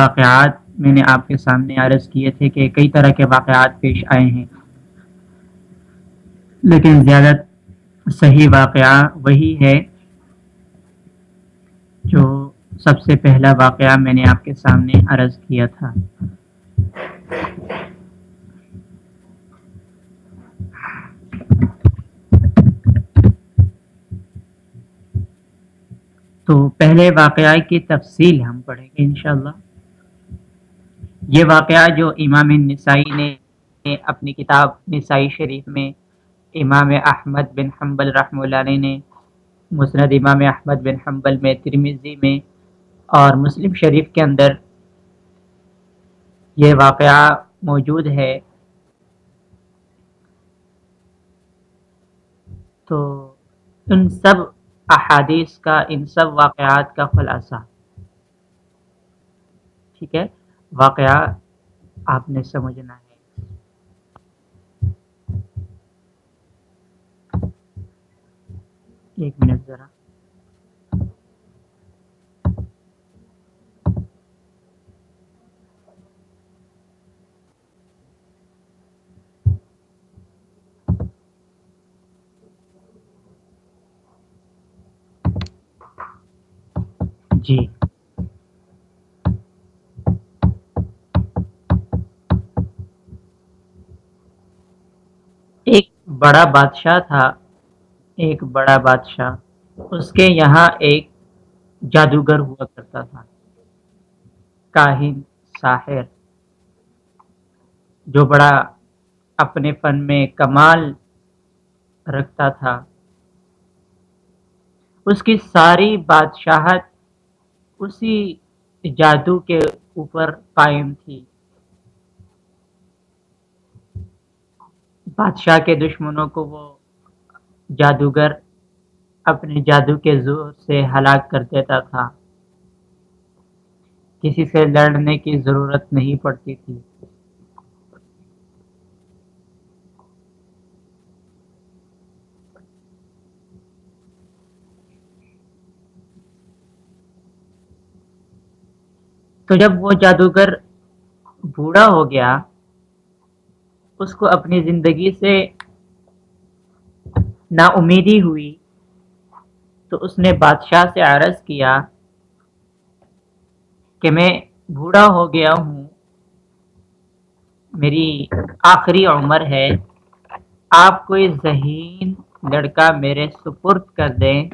واقعات میں نے آپ کے سامنے عرض کیے تھے کہ کئی طرح کے واقعات پیش آئے ہیں۔ لیکن زیادہ صحیح واقعہ وہی ہے جو سب سے پہلا واقعہ میں نے آپ کے سامنے عرض کیا تھا۔ تو پہلے واقعہ کی تفصیل ہم پڑھیں گے انشاءاللہ۔ یہ واقعہ جو امام نسائی نے اپنی کتاب نسائی شریف میں امام احمد بن حنبل رحمہ اللہ علیہ نے، مسند امام احمد بن حنبل میں ترمیزی میں اور مسلم شریف کے اندر یہ واقعہ موجود ہے۔ تو ان سب احادیث کا، ان سب واقعات کا خلاصہ۔ ٹھیک ہے؟ واقعہ آپ نے سمجھنا ہے۔ ایک منٹ ذرا۔ جی۔ بڑا بادشاہ تھا، ایک بڑا بادشاہ۔ اس کے یہاں ایک جادوگر ہوا کرتا تھا، کاہن ساحر، جو بڑا اپنے فن میں کمال رکھتا تھا۔ اس کی ساری بادشاہت اسی جادو کے اوپر قائم تھی۔ بادشاہ کے دشمنوں کو وہ جادوگر اپنے جادو کے زور سے ہلاک کر دیتا تھا۔ کسی سے لڑنے کی ضرورت نہیں پڑتی تھی۔ تو جب وہ جادوگر بوڑھا ہو گیا اس کو اپنی زندگی سے نا امیدی ہوئی۔ تو اس نے بادشاہ سے عرض کیا کہ میں بوڑھا ہو گیا ہوں۔ میری آخری عمر ہے۔ آپ کوئی ذہین لڑکا میرے سپرد کر دیں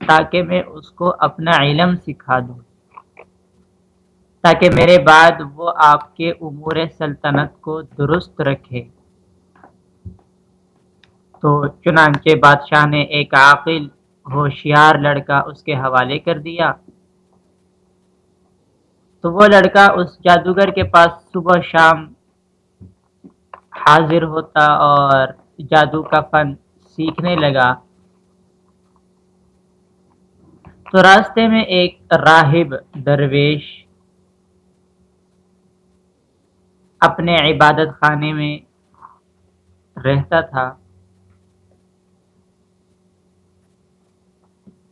تاکہ میں اس کو اپنا علم سکھا دوں۔ تاکہ میرے بعد وہ آپ کے امور سلطنت کو درست رکھے۔ تو چنانچہ بادشاہ نے ایک عاقل، ہوشیار لڑکا اس کے حوالے کر دیا۔ تو وہ لڑکا اس جادوگر کے پاس صبح شام حاضر ہوتا اور جادو کا فن سیکھنے لگا۔ تو راستے میں ایک راہب درویش اپنے عبادت خانے میں رہتا تھا۔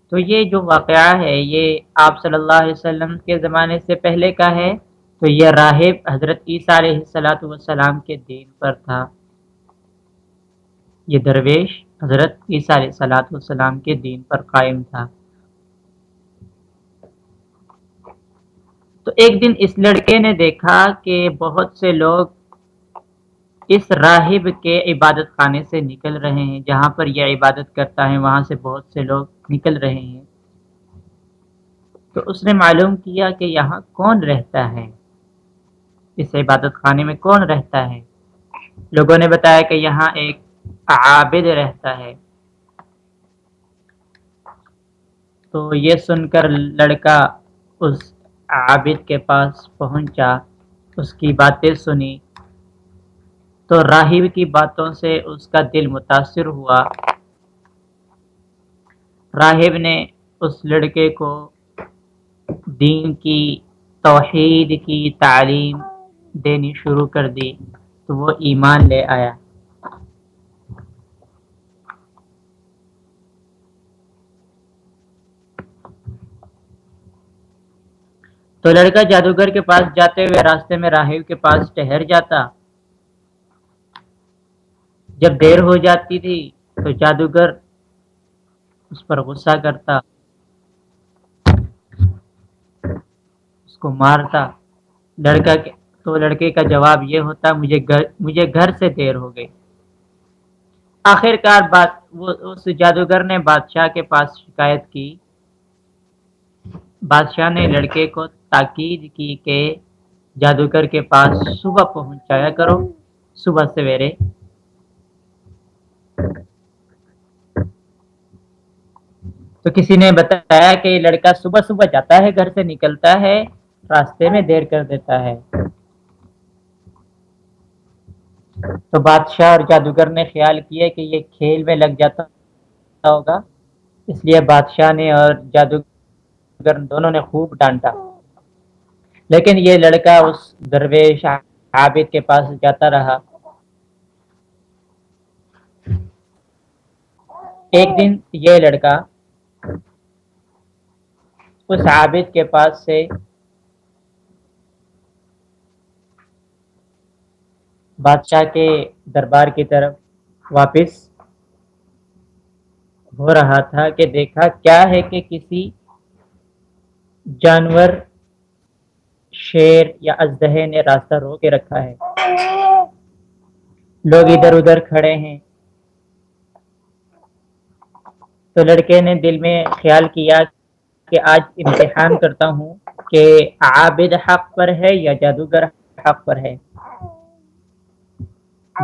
تو یہ جو واقعہ ہے، یہ آپ صلی اللہ علیہ وسلم کے زمانے سے پہلے کا ہے۔ تو یہ راہب حضرت عیسیٰ علیہ السلاۃ والسلام کے دین پر تھا۔ یہ درویش حضرت عیسیٰ علیہ السلاۃ والسلام کے دین پر قائم تھا۔ تو ایک دن اس لڑکے نے دیکھا کہ بہت سے لوگ اس راہب کے عبادت خانے سے نکل رہے ہیں، جہاں پر یہ عبادت کرتا ہے، وہاں سے بہت سے لوگ نکل رہے ہیں۔ تو اس نے معلوم کیا کہ یہاں کون رہتا ہے؟ اس عبادت خانے میں کون رہتا ہے؟ لوگوں نے بتایا کہ یہاں ایک عابد رہتا ہے۔ تو یہ سن کر لڑکا اس عابد کے پاس پہنچا، اس کی باتیں سنی۔ تو راہب کی باتوں سے اس کا دل متاثر ہوا۔ راہب نے اس لڑکے کو دین کی توحید کی تعلیم دینی شروع کر دی، تو وہ ایمان لے آیا۔ تو لڑکا جادوگر کے پاس جاتے ہوئے راستے میں راہب کے پاس ٹہر جاتا۔ جب دیر ہو جاتی تھی تو جادوگر اس پر غصہ کرتا، اس کو مارتا۔ لڑکا تو لڑکے کا جواب یہ ہوتا، مجھے گھر مجھے گھر سے دیر ہو گئی۔ آخر کار بات وہ اس جادوگر نے بادشاہ کے پاس شکایت کی۔ بادشاہ نے لڑکے کو تاکید کی کہ جادوگر کے پاس صبح پہنچایا کرو صبح سویرے تو کسی نے بتایا کہ لڑکا صبح صبح جاتا ہے گھر سے نکلتا ہے راستے میں دیر کر دیتا ہے تو بادشاہ اور جادوگر نے خیال کیا کہ یہ کھیل میں لگ جاتا ہوگا اس لیے بادشاہ نے اور جادوگر دونوں نے خوب ڈانٹا لیکن یہ لڑکا اس درویش عابد کے پاس جاتا رہا۔ ایک دن یہ لڑکا اس عابد کے پاس سے بادشاہ کے دربار کی طرف واپس ہو رہا تھا کہ دیکھا کیا ہے کہ کسی جانور شیر یا اژدہے نے راستہ رو کے رکھا ہے۔ لوگ ادھر ادھر کھڑے ہیں۔ تو لڑکے نے دل میں خیال کیا کہ آج امتحان کرتا ہوں کہ عابد حق پر ہے یا جادوگر حق پر ہے۔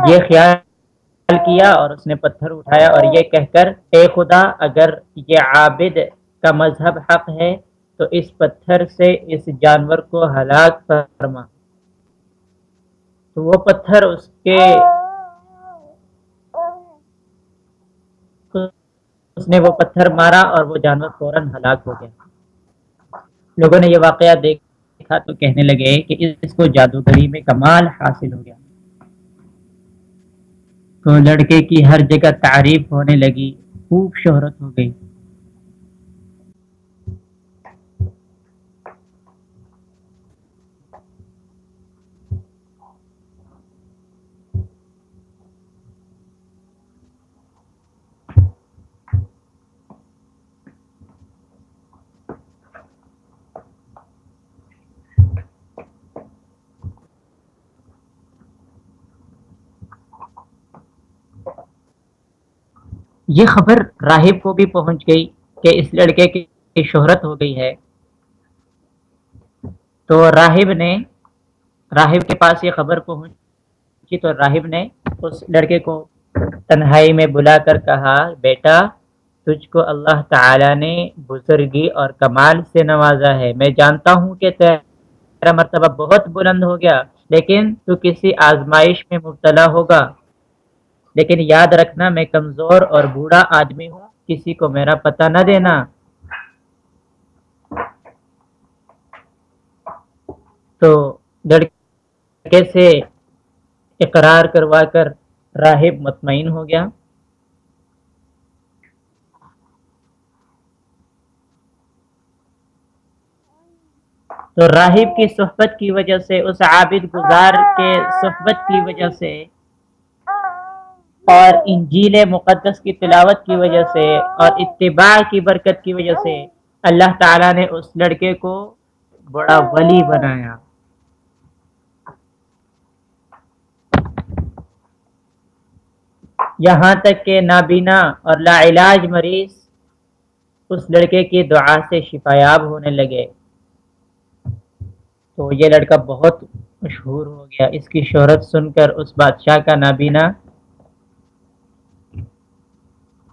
یہ خیال کیا اور اس نے پتھر اٹھایا اور یہ کہہ کر، اے خدا، اگر یہ عابد کا مذہب حق ہے تو اس پتھر سے اس جانور کو ہلاک فرما۔ تو وہ پتھر اس کے اس نے وہ پتھر مارا اور وہ جانور فوراً ہلاک ہو گیا۔ لوگوں نے یہ واقعہ دیکھا تو کہنے لگے کہ اس کو جادوگری میں کمال حاصل ہو گیا۔ تو لڑکے کی ہر جگہ تعریف ہونے لگی، خوب شہرت ہو گئی۔ یہ خبر راہب کو بھی پہنچ گئی کہ اس لڑکے کی شہرت ہو گئی ہے۔ تو راہب نے، راہب کے پاس یہ خبر پہنچی تو راہب نے اس لڑکے کو تنہائی میں بلا کر کہا، بیٹا، تجھ کو اللہ تعالی نے بزرگی اور کمال سے نوازا ہے۔ میں جانتا ہوں کہ تیرا مرتبہ بہت بلند ہو گیا، لیکن تو کسی آزمائش میں مبتلا ہوگا۔ لیکن یاد رکھنا میں کمزور اور بوڑھا آدمی ہوں، کسی کو میرا پتہ نہ دینا۔ تو لڑکے سے اقرار کروا کر راہب مطمئن ہو گیا۔ تو راہب کی صحبت کی وجہ سے، اس عابد گزار کے صحبت کی وجہ سے اور انجیل مقدس کی تلاوت کی وجہ سے اور اتباع کی برکت کی وجہ سے اللہ تعالیٰ نے اس لڑکے کو بڑا ولی بنایا۔ یہاں تک کہ نابینا اور لا علاج مریض اس لڑکے کی دعا سے شفایاب ہونے لگے۔ تو یہ لڑکا بہت مشہور ہو گیا۔ اس کی شہرت سن کر اس بادشاہ کا نابینا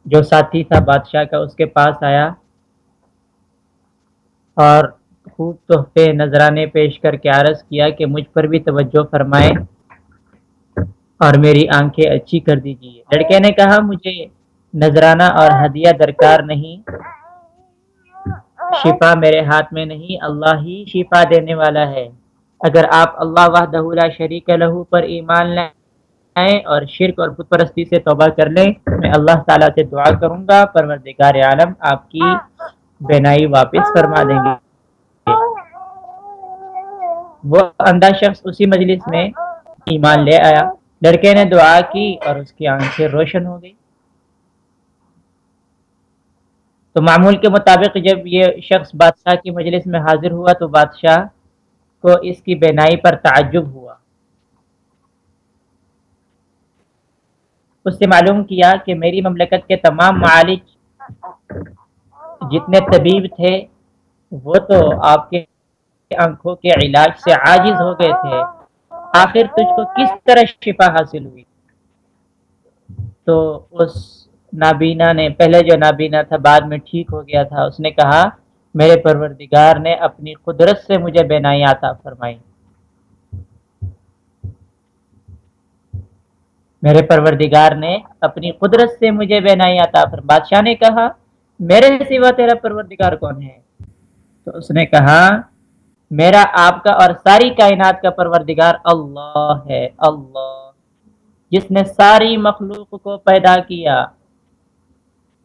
جو ساتھی تھا بادشاہ کا، اس کے پاس آیا اور خوب تحفے نذرانے پیش کر کے عرض کیا کہ مجھ پر بھی توجہ فرمائے اور میری آنکھیں اچھی کر دیجیے لڑکے نے کہا، مجھے نذرانہ اور ہدیہ درکار نہیں۔ شفا میرے ہاتھ میں نہیں، اللہ ہی شفا دینے والا ہے۔ اگر آپ اللہ وحدہ شریک لہو پر ایمان لیں اور شرک اور بت پرستی سے توبہ کر لیں۔ میں اللہ تعالیٰ سے دعا کروں گا۔ پروردگار عالم، آپ کی بینائی واپس فرما دیں گے۔ وہ اندھا شخص اسی مجلس میں ایمان لے آیا۔ لڑکے نے دعا کی اور اس کی آنکھیں روشن ہو گئی تو معمول کے مطابق جب یہ شخص بادشاہ کی مجلس میں حاضر ہوا تو بادشاہ کو اس کی بینائی پر تعجب ہوا۔ اس سے معلوم کیا کہ میری مملکت کے تمام معالج جتنے طبیب تھے، وہ تو آپ کے آنکھوں کے علاج سے عاجز ہو گئے تھے۔ آخر تجھ کو کس طرح شفا حاصل ہوئی؟ تو اس نابینا نے، پہلے جو نابینا تھا، بعد میں ٹھیک ہو گیا تھا۔ اس نے کہا، میرے پروردگار نے اپنی قدرت سے مجھے بینائی آتا فرمائی میرے پروردگار نے اپنی قدرت سے مجھے بینائی عطا پر بادشاہ نے کہا، میرے سوا تیرا پروردگار کون ہے؟ تو اس نے کہا، میرا آپ کا اور ساری کائنات کا پروردگار اللہ ہے، اللہ۔ جس نے ساری مخلوق کو پیدا کیا،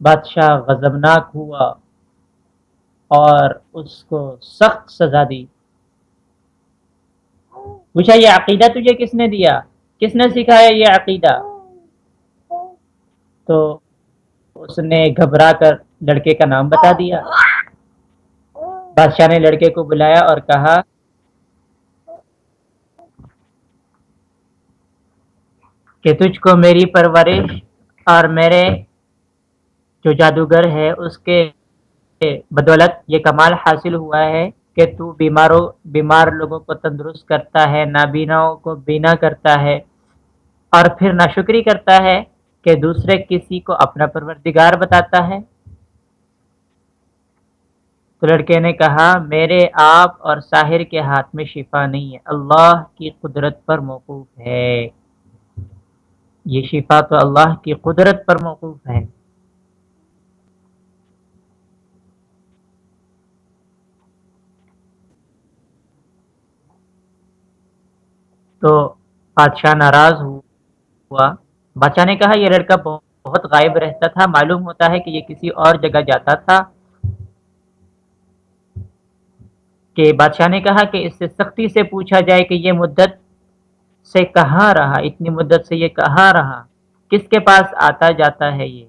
بادشاہ غضبناک ہوا اور اس کو سخت سزا دی۔ پوچھا، یہ عقیدہ تجھے کس نے دیا؟ کس نے سکھایا یہ عقیدہ؟ تو اس نے گھبرا کر لڑکے کا نام بتا دیا۔ بادشاہ نے لڑکے کو بلایا اور کہا، کہ تجھ کو میری پرورش اور میرے جو جادوگر ہے، اس کے بدولت یہ کمال حاصل ہوا ہے کہ تو بیماروں، بیمار لوگوں کو تندرست کرتا ہے نابیناؤں کو بینا کرتا ہے۔ اور پھر ناشکری کرتا ہے کہ دوسرے کسی کو اپنا پروردگار بتاتا ہے۔ تو لڑکے نے کہا، میرے آپ اور ساحر کے ہاتھ میں شفا نہیں ہے، اللہ کی قدرت پر موقوف ہے۔ یہ شفا تو اللہ کی قدرت پر موقوف ہے۔ تو بادشاہ ناراض ہو ہوا۔ بادشاہ نے کہا، یہ لڑکا بہت غائب رہتا تھا، معلوم ہوتا ہے کہ یہ کسی اور جگہ جاتا تھا۔ کہ بادشاہ نے کہا کہ اس سے سختی سے پوچھا جائے کہ یہ مدت سے کہاں رہا، اتنی مدت سے یہ کہاں رہا، کس کے پاس آتا جاتا ہے یہ؟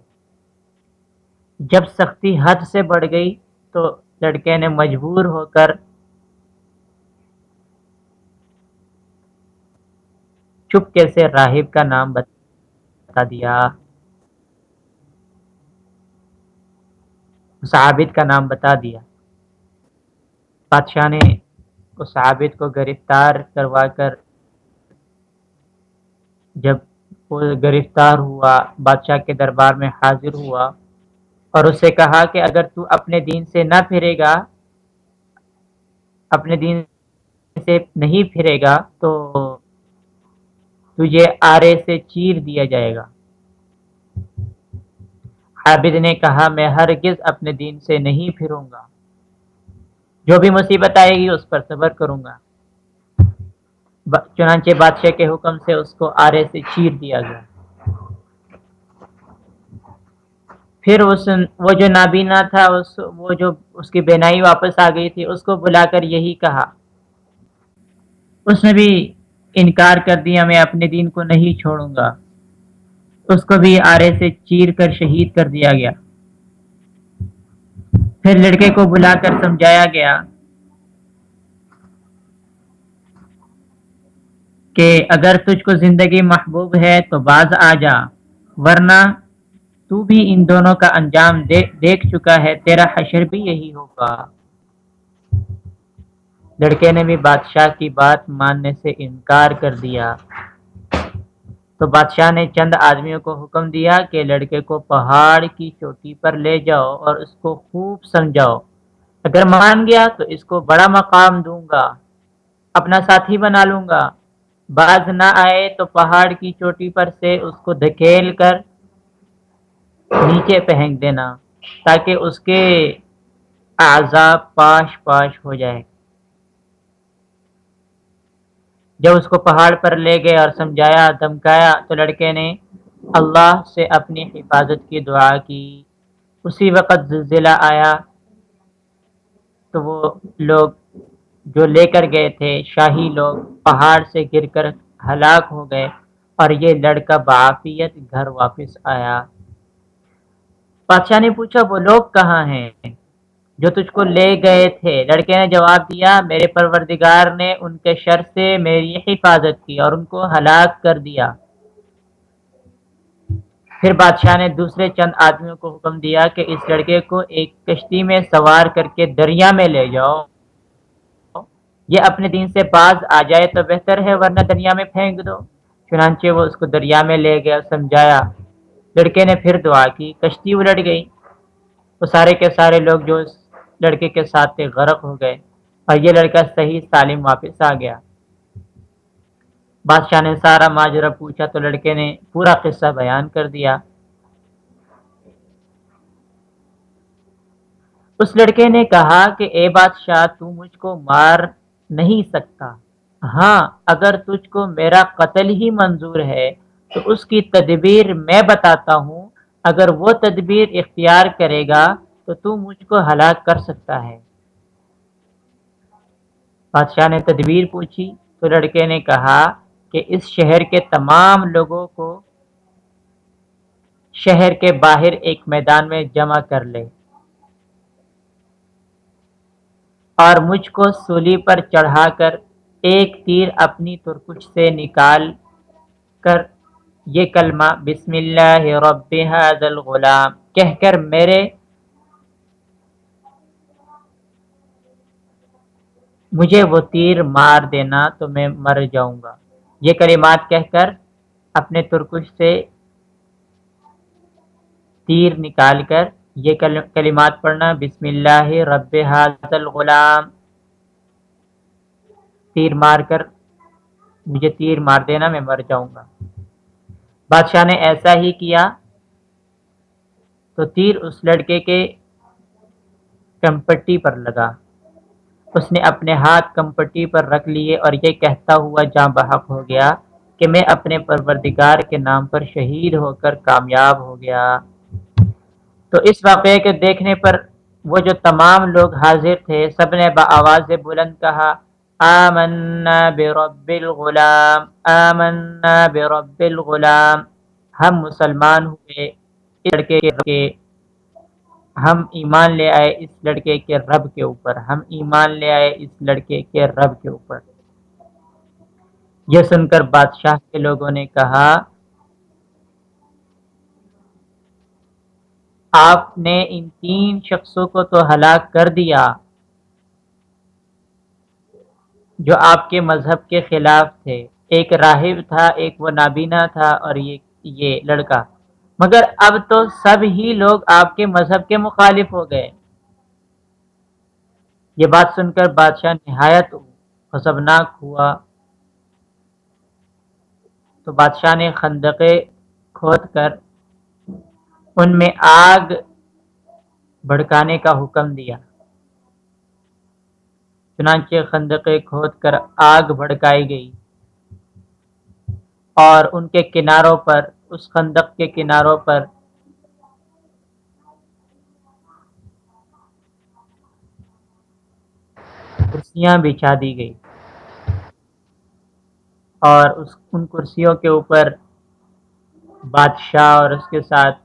جب سختی حد سے بڑھ گئی تو لڑکے نے مجبور ہو کر چپکے سے راہب کا نام بتا دیا؟ اس عابد کا نام بتا دیا۔ بادشاہ نے اس عابد کو گرفتار کروا کر جب وہ گرفتار ہوا، بادشاہ کے دربار میں حاضر ہوا اور اس سے کہا کہ اگر تو اپنے دین سے نہ پھرے گا، اپنے دین سے نہیں پھرے گا تو تجھے آرے سے چیر دیا جائے گا۔ عابد نے کہا، میں ہرگز اپنے دین سے نہیں پھروں گا۔ جو بھی مصیبت آئے گی، اس پر صبر کروں گا۔ چنانچہ بادشاہ کے حکم سے اس کو آرے سے چیر دیا گیا۔ پھر اس، وہ جو نابینا تھا، اس، وہ جو اس کی بینائی واپس آ گئی تھی، اس کو بلا کر یہی کہا۔ اس نے بھی انکار کر دیا، میں اپنے دین کو نہیں چھوڑوں گا۔ اس کو بھی آرے سے چیر کر شہید کر دیا گیا۔ پھر لڑکے کو بلا کر سمجھایا گیا کہ اگر تجھ کو زندگی محبوب ہے تو باز آ جا، ورنہ تو بھی ان دونوں کا انجام دیکھ چکا ہے، تیرا حشر بھی یہی ہوگا۔ لڑکے نے بھی بادشاہ کی بات ماننے سے انکار کر دیا۔ تو بادشاہ نے چند آدمیوں کو حکم دیا کہ لڑکے کو پہاڑ کی چوٹی پر لے جاؤ اور اس کو خوب سمجھاؤ۔ اگر مان گیا تو اس کو بڑا مقام دوں گا، اپنا ساتھی بنا لوں گا۔ باز نہ آئے تو پہاڑ کی چوٹی پر سے اس کو دھکیل کر نیچے پھینک دینا، تاکہ اس کے عذاب پاش پاش ہو جائے۔ جب اس کو پہاڑ پر لے گئے اور سمجھایا، دھمکایا، تو لڑکے نے اللہ سے اپنی حفاظت کی دعا کی۔ اسی وقت زلزلہ آیا تو وہ لوگ جو لے کر گئے تھے، شاہی لوگ پہاڑ سے گر کر ہلاک ہو گئے اور یہ لڑکا بعافیت گھر واپس آیا۔ بادشاہ نے پوچھا، وہ لوگ کہاں ہیں؟ جو تجھ کو لے گئے تھے۔ لڑکے نے جواب دیا، میرے پروردگار نے ان کے شر سے میری حفاظت کی اور ان کو ہلاک کر دیا۔ پھر بادشاہ نے دوسرے چند آدمیوں کو حکم دیا کہ اس لڑکے کو ایک کشتی میں سوار کر کے دریا میں لے جاؤ۔ یہ اپنے دین سے پاس آ جائے تو بہتر ہے، ورنہ دریا میں پھینک دو۔ چنانچہ وہ اس کو دریا میں لے گیا سمجھایا۔ لڑکے نے پھر دعا کی، کشتی الٹ گئی۔ وہ سارے کے سارے لوگ جو اس لڑکے کے ساتھ تھے غرق ہو گئے اور یہ لڑکا صحیح سالم واپس آ گیا۔ بادشاہ نے سارا ماجرا پوچھا تو لڑکے نے پورا قصہ بیان کر دیا۔ اس لڑکے نے کہا کہ، اے بادشاہ، تو مجھ کو مار نہیں سکتا۔ ہاں اگر تجھ کو میرا قتل ہی منظور ہے، تو اس کی تدبیر میں بتاتا ہوں۔ اگر وہ تدبیر اختیار کرے گا تو تو مجھ کو ہلاک کر سکتا ہے۔ بادشاہ نے تدبیر پوچھی تو لڑکے نے کہا کہ اس شہر کے تمام لوگوں کو شہر کے باہر ایک میدان میں جمع کر لے۔ اور مجھ کو سولی پر چڑھا کر ایک تیر اپنی ترکش سے نکال کر یہ کلمہ بسم اللہ رب هذا الغلام کہہ کر میرے مجھے وہ تیر مار دینا تو میں مر جاؤں گا۔ یہ کلمات کہہ کر اپنے ترکش سے تیر نکال کر یہ کلمات پڑھنا۔ بسم اللہ رب حاض الغلام۔ تیر مار کر مجھے تیر مار دینا، میں مر جاؤں گا۔ بادشاہ نے ایسا ہی کیا۔ تو تیر اس لڑکے کے کمپٹی پر لگا۔ اس نے اپنے ہاتھ کمپٹی پر رکھ لیے اور یہ کہتا ہوا جاں بحق ہو گیا کہ میں اپنے پروردگار کے نام پر شہید ہو کر کامیاب ہو گیا۔ تو اس واقعے کے دیکھنے پر وہ جو تمام لوگ حاضر تھے، سب نے بآواز بلند کہا، آمنا برب الغلام، آمنا برب الغلام۔ ہم مسلمان ہوئے۔ لڑکے کے ہم ایمان لے آئے اس لڑکے کے رب کے اوپر، ہم ایمان لے آئے اس لڑکے کے رب کے اوپر۔ یہ سن کر بادشاہ کے لوگوں نے کہا، آپ نے ان تین شخصوں کو تو ہلاک کر دیا، جو آپ کے مذہب کے خلاف تھے۔ ایک راہب تھا، ایک وہ نابینا تھا اور یہ یہ لڑکا۔ مگر اب تو سب ہی لوگ آپ کے مذہب کے مخالف ہو گئے۔ یہ بات سن کر بادشاہ نہایت خسبناک ہوا۔ تو بادشاہ نے خندقے کھود کر ان میں آگ بھڑکانے کا حکم دیا۔ چنانچہ خندقے کھود کر آگ بھڑکائی گئی اور ان کے کناروں پر اس خندق کے کناروں پر۔ کرسیاں بچھا دی گئی اور اس ان کرسیوں کے اوپر بادشاہ اور اس کے ساتھ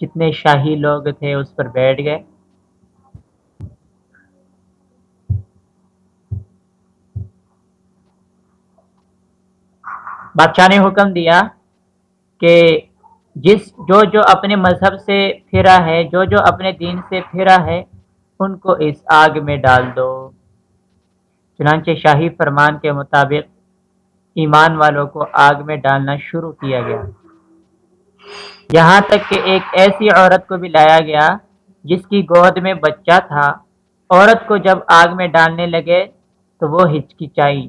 جتنے شاہی لوگ تھے اس پر بیٹھ گئے۔ بادشاہ نے حکم دیا کہ جس جو جو اپنے مذہب سے پھرا ہے، جو جو اپنے دین سے پھرا ہے، ان کو اس آگ میں ڈال دو۔ چنانچہ شاہی فرمان کے مطابق ایمان والوں کو آگ میں ڈالنا شروع کیا گیا۔ یہاں تک کہ ایک ایسی عورت کو بھی لایا گیا جس کی گود میں بچہ تھا۔ عورت کو جب آگ میں ڈالنے لگے تو وہ ہچکچائی۔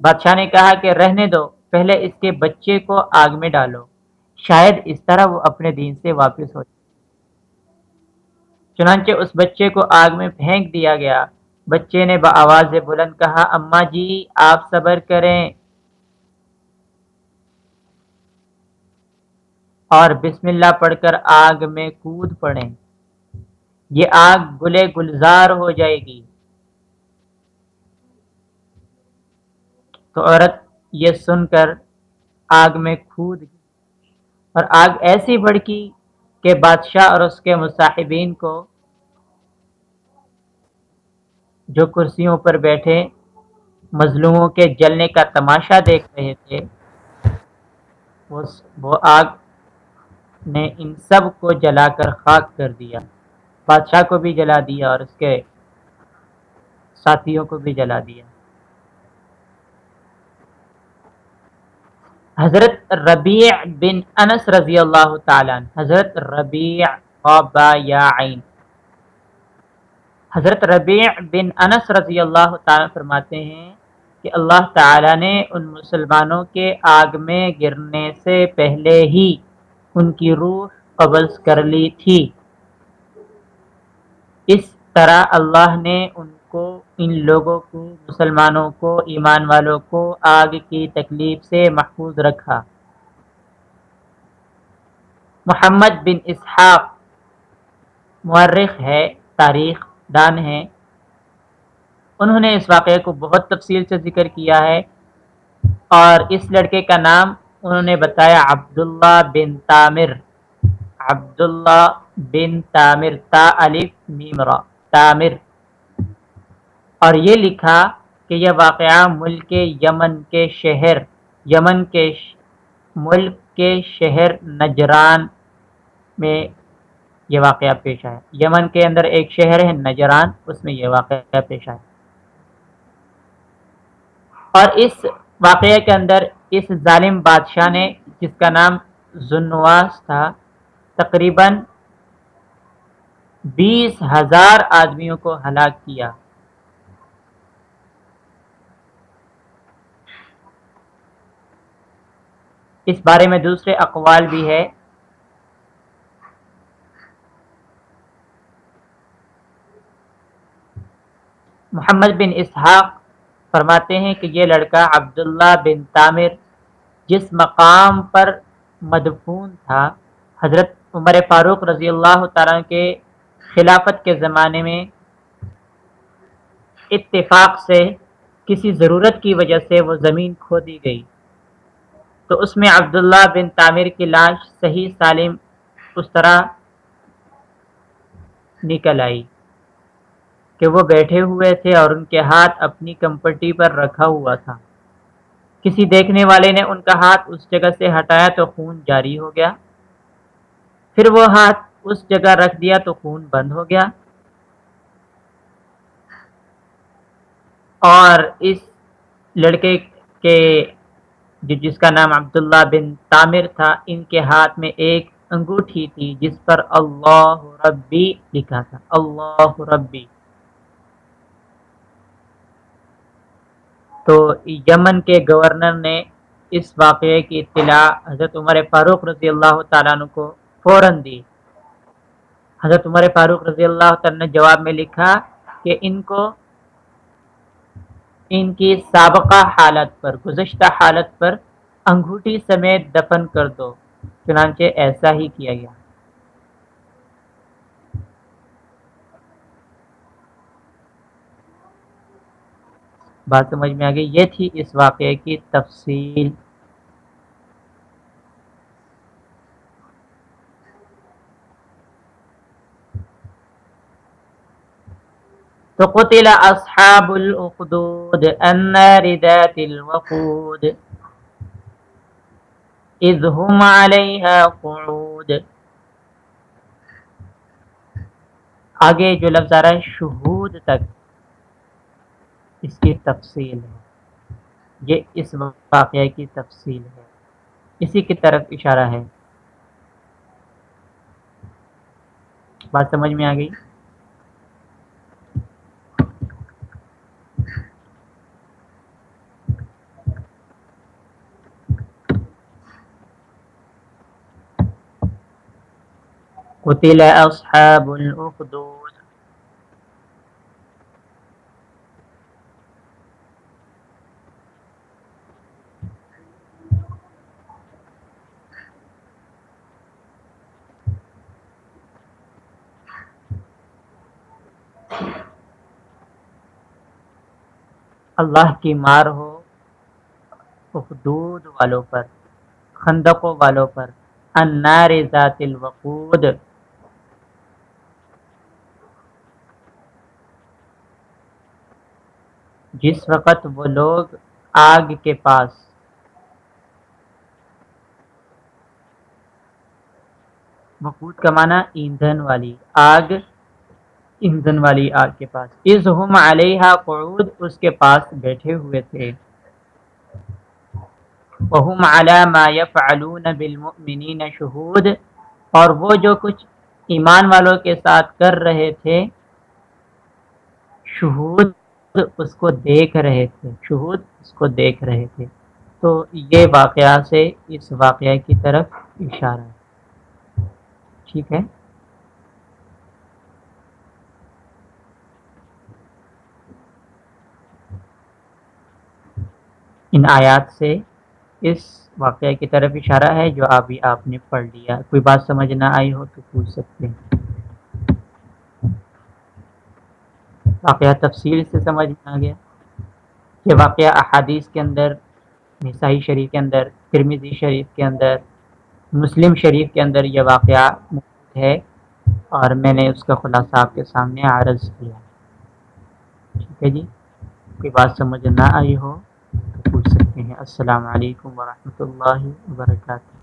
بادشاہ نے کہا کہ رہنے دو۔ پہلے اس کے بچے کو آگ میں ڈالو۔ شاید اس طرح وہ اپنے دین سے واپس ہو چنانچہ اس بچے کو آگ میں پھینک دیا گیا۔ بچے نے بآواز بلند کہا، اما جی آپ صبر کریں۔ اور بسم اللہ پڑھ کر آگ میں کود پڑیں۔ یہ آگ گلے گلزار ہو جائے گی۔ تو عورت یہ سن کر آگ میں کھود گئی۔ اور آگ ایسی بڑکی کہ بادشاہ اور اس کے مصاحبین کو جو کرسیوں پر بیٹھے مظلوموں کے جلنے کا تماشا دیکھ رہے تھے وہ آگ نے ان سب کو جلا کر خاک کر دیا۔ بادشاہ کو بھی جلا دیا اور اس کے ساتھیوں کو بھی جلا دیا۔ حضرت ربیع بن انس رضی اللہ تعالیٰ حضرت ربیع یا عین۔ حضرت ربیع بن انس رضی اللہ تعالیٰ فرماتے ہیں کہ اللہ تعالیٰ نے ان مسلمانوں کے آگ میں گرنے سے پہلے ہی ان کی روح قبض کر لی تھی۔ اس طرح اللہ نے ان ان لوگوں کو، مسلمانوں کو، ایمان والوں کو آگ کی تکلیف سے محفوظ رکھا۔ محمد بن اسحاق مورخ ہے، تاریخ دان ہے انہوں نے اس واقعے کو بہت تفصیل سے ذکر کیا ہے۔ اور اس لڑکے کا نام انہوں نے بتایا، عبداللہ بن تامر۔ عبداللہ بن تامر، تا الف میمرا تامر۔ اور یہ لکھا کہ یہ واقعہ ملک یمن کے شہر، یمن کے ملک کے شہر نجران میں یہ واقعہ پیش آیا۔ یمن کے اندر ایک شہر ہے نجران، اس میں یہ واقعہ پیش آیا۔ اور اس واقعے کے اندر اس ظالم بادشاہ نے، جس کا نام ذنواس تھا، تقریباً بیس ہزار آدمیوں کو ہلاک کیا۔ اس بارے میں دوسرے اقوال بھی ہے۔ محمد بن اسحاق فرماتے ہیں کہ یہ لڑکا عبداللہ بن تامر جس مقام پر مدفون تھا، حضرت عمر فاروق رضی اللہ تعالیٰ کے خلافت کے زمانے میں اتفاق سے کسی ضرورت کی وجہ سے وہ زمین کھو دی گئی۔ تو اس میں عبداللہ بن تعمیر کی لاش صحیح سالم اس طرح نکل آئی کہ وہ بیٹھے ہوئے تھے اور ان کے ہاتھ اپنی کمپٹی پر رکھا ہوا تھا۔ کسی دیکھنے والے نے ان کا ہاتھ اس جگہ سے ہٹایا تو خون جاری ہو گیا۔ پھر وہ ہاتھ اس جگہ رکھ دیا تو خون بند ہو گیا۔ اور اس لڑکے کے جو جس کا نام عبداللہ بن تامر تھا، ان کے ہاتھ میں ایک انگوٹھی تھی، جس پر اللہ ربی لکھا تھا۔ اللہ ربی۔ تو یمن کے گورنر نے اس واقعے کی اطلاع حضرت عمر فاروق رضی اللہ تعالیٰ عنہ کو فوراً دی۔ حضرت عمر فاروق رضی اللہ تعالیٰ نے جواب میں لکھا کہ ان کو ان کی سابقہ حالت پر، گزشتہ حالت پر انگوٹھی سمیت دفن کر دو، چنانچہ ایسا ہی کیا گیا۔ بات سمجھ میں آ گئی یہ تھی اس واقعے کی تفصیل۔ تو قتل اصحاب الاخدود النار ذات الوقود. اذ هم علیها قعود. آگے جو لفظ آ رہا ہے، شہود تک، اس کی تفصیل ہے۔ یہ اس واقعے کی تفصیل ہے۔ اسی کی طرف اشارہ ہے۔ بات سمجھ میں آ گئی؟ قتل اصحاب الاخدود اللہ کی مار ہو اخدود والوں پر، خندقوں والوں پر، النار ذات الوقود. جس وقت وہ لوگ آگ کے پاس۔ وقود کا معنی ایندھن والی آگ، ایندھن والی آگ کے پاس۔ از ہم علیہ قعود اس کے پاس بیٹھے ہوئے تھے۔ وہم علی ما یفعلون بالمؤمنین شہود۔ اور وہ جو کچھ ایمان والوں کے ساتھ کر رہے تھے، شہود اس کو دیکھ رہے تھے، شہود اس کو دیکھ رہے تھے۔ تو یہ واقعہ سے اس واقعہ کی طرف اشارہ ٹھیک ہے۔ ان آیات سے اس واقعہ کی طرف اشارہ ہے جو ابھی آپ نے پڑھ لیا۔ کوئی بات سمجھ نہ آئی ہو تو پوچھ سکتے ہیں۔ واقعہ تفصیل سے سمجھ میں آ گیا یہ واقعہ احادیث کے اندر، نسائی شریف کے اندر ترمیزی شریف کے اندر، مسلم شریف کے اندر یہ واقعہ ہے اور میں نے اس کا خلاصہ آپ کے سامنے عرض کیا ٹھیک ہے جی؟ کوئی بات سمجھ نہ آئی ہو تو پوچھ سکتے ہیں۔ السلام علیکم ورحمۃ اللہ وبرکاتہ۔